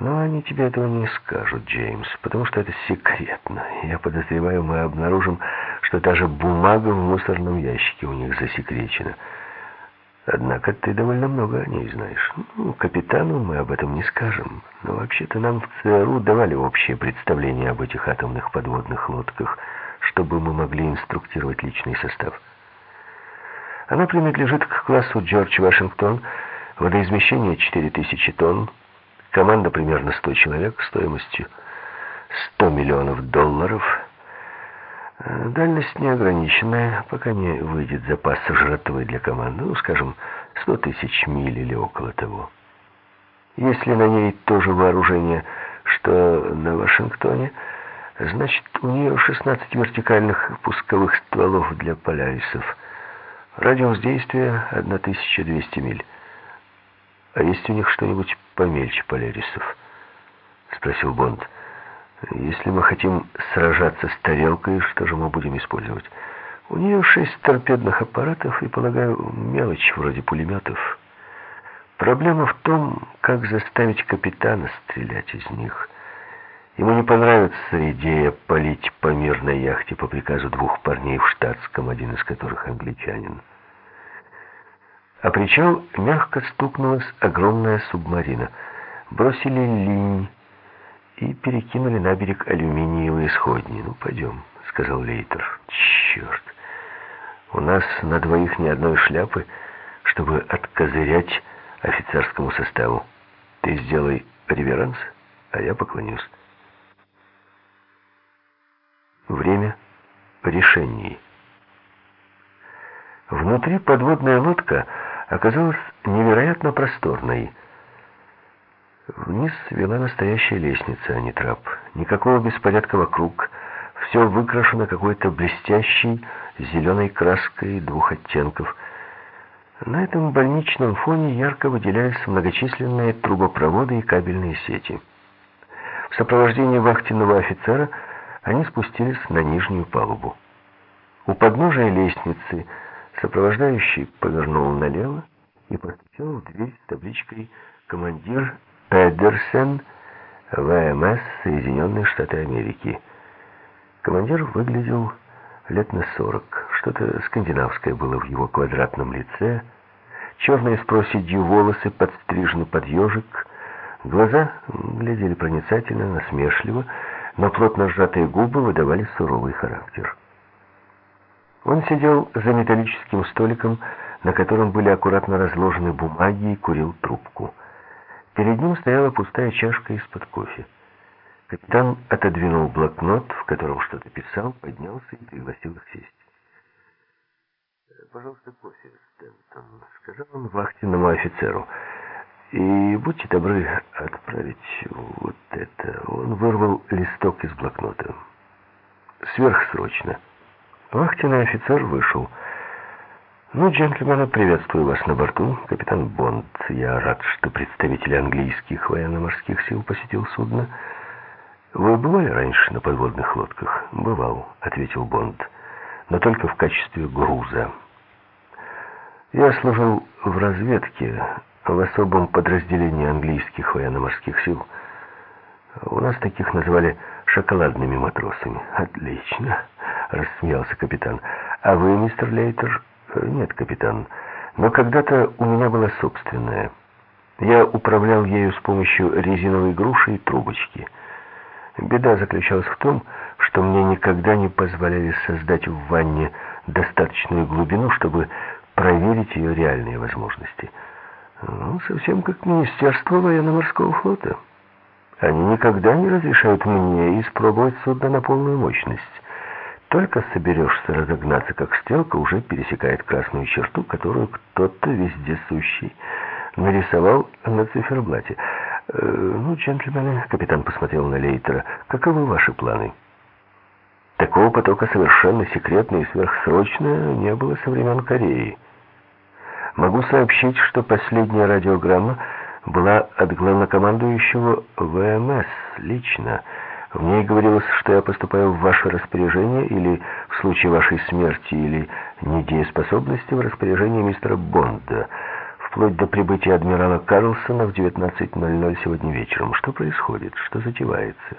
Но они тебе этого не скажут, Джеймс, потому что это секретно. Я подозреваю, мы обнаружим, что даже бумага в мусорном ящике у них засекречена. Однако ты довольно много о ней знаешь. Ну, капитану мы об этом не скажем. Но вообще-то нам в ЦРУ давали общее представление об этих атомных подводных лодках, чтобы мы могли инструктировать личный состав. Она принадлежит к классу Джордж Вашингтон, водоизмещение 4000 тонн, команда примерно 100 человек, стоимостью 100 миллионов долларов – Э, дальность неограниченная, пока не выйдет запас жратвы для команды, ну, скажем, 100 тысяч миль или около того. Если на ней тоже вооружение, что на Вашингтоне, значит, у нее 16 вертикальных пусковых стволов для полярисов. Радиус действия 1200 миль. А есть у них что-нибудь помельче полярисов? Спросил Бонд. Если мы хотим сражаться с тарелкой, что же мы будем использовать? У нее шесть торпедных аппаратов и, полагаю, мелочь вроде пулеметов. Проблема в том, как заставить капитана стрелять из них. Ему не понравится идея полить по мирной яхте по приказу двух парней в штатском, один из которых англичанин. А причал мягко стукнулась огромная субмарина. Бросили линь, и перекинули на берег алюминиевые сходни. «Ну, пойдем», — сказал Лейтер. «Черт! У нас на двоих ни одной шляпы, чтобы откозырять офицерскому составу. Ты сделай реверанс, а я поклонюсь». Время решений. Внутри подводная лодка оказалась невероятно просторной — Вниз вела настоящая лестница, а не трап. Никакого беспорядка вокруг. Все выкрашено какой-то блестящей зеленой краской двух оттенков. На этом больничном фоне ярко выделялись многочисленные трубопроводы и кабельные сети. В сопровождении вахтенного офицера они спустились на нижнюю палубу. У подножия лестницы сопровождающий повернул налево и постучал в дверь с табличкой «Командир Педерсен, ВМС, Соединенные Штаты Америки. Командир выглядел лет на сорок. Что-то скандинавское было в его квадратном лице. Черные с проседью волосы подстрижены под ежик. Глаза глядели проницательно, насмешливо, но плотно сжатые губы выдавали суровый характер. Он сидел за металлическим столиком, на котором были аккуратно разложены бумаги и курил трубку. Перед ним стояла пустая чашка из-под кофе. Капитан отодвинул блокнот, в котором что-то писал, поднялся и пригласил их сесть. «Пожалуйста, кофе, Стэнтон», — сказал он вахтенному офицеру. «И будьте добры отправить вот это». Он вырвал листок из блокнота. «Сверхсрочно». Вахтенный офицер вышел. «Ну, джентльмены, приветствую вас на борту. Капитан Бонд, я рад, что представитель английских военно-морских сил посетил судно. Вы бывали раньше на подводных лодках?» «Бывал», — ответил Бонд, — «но только в качестве груза. Я служил в разведке в особом подразделении английских военно-морских сил. У нас таких называли шоколадными матросами». «Отлично», — рассмеялся капитан. «А вы, мистер Лейтер...» «Нет, капитан, но когда-то у меня была собственная. Я управлял ею с помощью резиновой груши и трубочки. Беда заключалась в том, что мне никогда не позволяли создать в ванне достаточную глубину, чтобы проверить ее реальные возможности. Ну, совсем как Министерство военно-морского флота. Они никогда не разрешают мне испробовать судно на полную мощность. Только соберешься разогнаться, как стрелка уже пересекает красную черту, которую кто-то вездесущий нарисовал на циферблате. Э, «Ну, джентльмены», — капитан посмотрел на Лейтера, — «каковы ваши планы?» Такого потока совершенно секретно и сверхсрочно не было со времен Кореи. Могу сообщить, что последняя радиограмма была от главнокомандующего ВМС лично, — в ней говорилось, что я поступаю в ваше распоряжение или в случае вашей смерти или недееспособности в распоряжение мистера Бонда. Вплоть до прибытия адмирала Карлсона в 19.00 сегодня вечером. Что происходит? Что затевается?»